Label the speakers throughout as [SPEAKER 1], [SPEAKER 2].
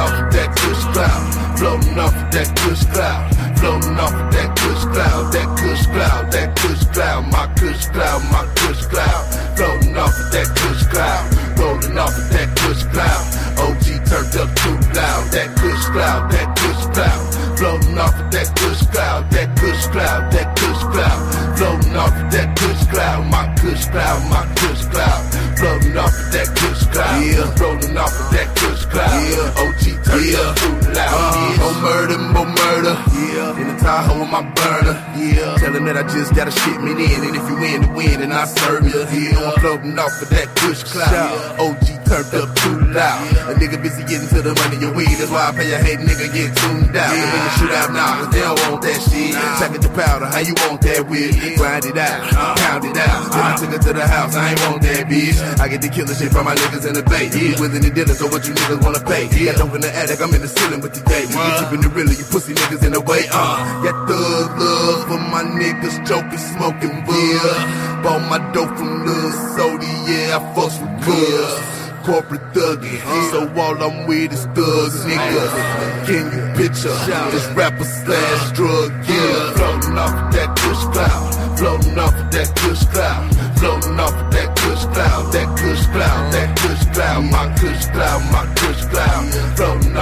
[SPEAKER 1] off of that kush cloud. Floating off of that kush cloud. Floating off of that kush cloud. That kush cloud. That kush cloud. My kush cloud. My kush cloud. Floating off of that kush cloud. Rolling off of that kush cloud. OG turned up too loud. That kush cloud. That kush cloud. Floating off of that kush cloud. That kush cloud. That kush cloud. Floating off of that kush cloud. My kush cloud. My kush cloud. Floating off of that kush cloud. Yeah. Rolling off of that kush cloud. Yeah. My burner. Yeah. Tell him that I just got a shipment in. And if you win, to win, and I serve you. Yeah. I'm floating off of that kush cloud. OG turned up too loud. A nigga busy getting to the money and weed. That's why I pay a hate nigga get tuned out. Yeah. Nigga shoot out now, cause they don't want that shit. Nah. Check it the powder, how you want that with? Grind it out, count it out. Then I took it to the house, I ain't want that bitch. I get the killer shit from my niggas in the bay. Yeah, within the dealer, so what you niggas wanna pay? Yeah, dope in the attic, I'm in the ceiling with the gate. You keeping it real, you pussy niggas in the way. Uh, got thug love for my niggas, joking, smoking wood. Bought my dope from Lil Sody, yeah, I fucks with good corporate thuggin'. So all I'm with is thugs, nigga. Can you picture this rapper slash drug killer? Floating off of that kush cloud, floating off of that kush cloud, floating off of that kush cloud, that kush cloud, that kush cloud, my kush cloud, my kush cloud, floating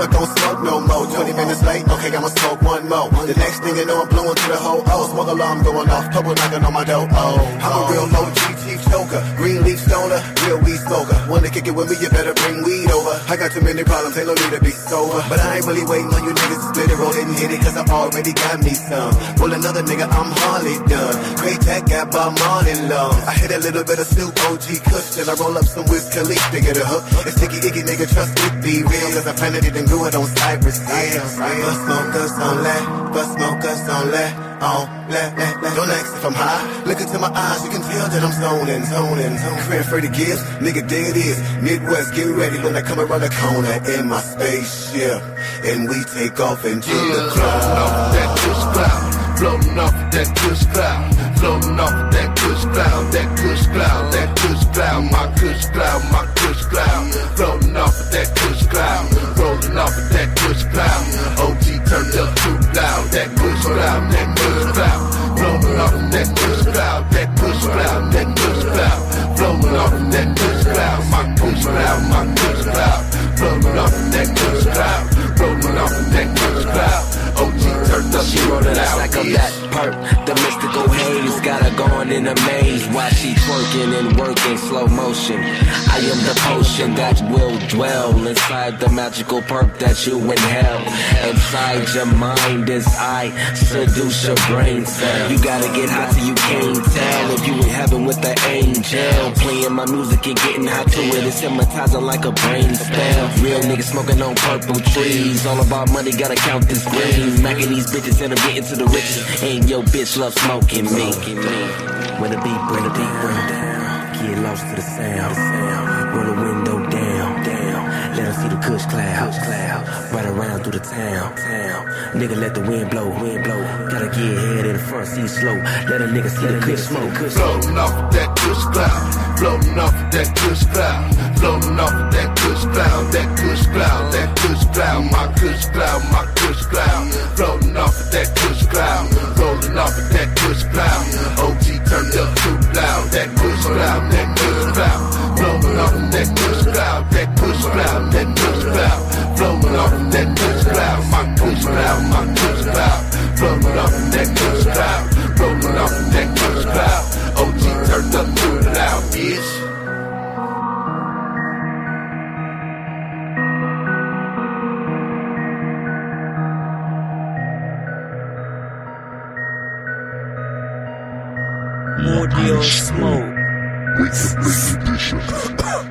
[SPEAKER 2] never gonna smoke no more. 20 minutes late, okay, I'ma smoke one more. The next thing you know, I'm blowing to the whole oh. Smoke alarm going off, couple knocking on my door. Oh, I'm a real low G choker, green leaf stoner, real weed smoker. Wanna kick it with me, you better bring weed over. I got too many problems, ain't no need to be sober. But I ain't really waiting on you niggas to split it, roll it and hit it, cause I already got me some. Roll another nigga, I'm hardly done. Great tech got by morning long. I hit a little bit of Snoop OG Kush, I roll up some Wiz Khalifa, get a hook. It's sticky icky nigga, trust me, be real, cause I planted it and grew it on Cypress Hill. But smokers don't let, but smokers don't let, on let. Don't ask if I'm high. Look into my eyes, you can tell that I'm zoning, zoning, zoning. Career for the gifts, nigga, there it is. Midwest, get ready when I come around the corner in my spaceship. And we take off into the cloud.
[SPEAKER 1] Off that kush cloud, floating off that kush cloud, floating off that kush cloud, that kush cloud, that kush cloud, my kush cloud, my kush cloud, floating off that kush cloud, rolling off that kush cloud.
[SPEAKER 3] Back perk. The mystical haze got her going in a maze. While she twerking and working slow motion. I am the potion that will dwell inside the magical perk that you inhale. Inside your mind as I seduce your brain cell. You gotta get hot till you can't tell if you in heaven with the angel. Playing my music and getting hot to it. It's hypnotizing like a brain spell. Real niggas smoking on purple trees. All about money, gotta count this green. Macking these bitches and I'm getting to the riches. And your bitch love smoking me. When the beat bring the beat bring down. Get lost to the sound. Roll the window down, down. Let them see the kush cloud, cloud. Right around through the town, town. Nigga, let the wind blow, wind blow. Gotta get ahead in the front seat slow. Let a nigga see the kush smoke.
[SPEAKER 1] Floating off that kush cloud, floating off that kush cloud, floating off that kush cloud, that kush cloud, that kush cloud, my kush cloud, bitch.
[SPEAKER 3] More deal smoke.
[SPEAKER 4] Wait for the edition.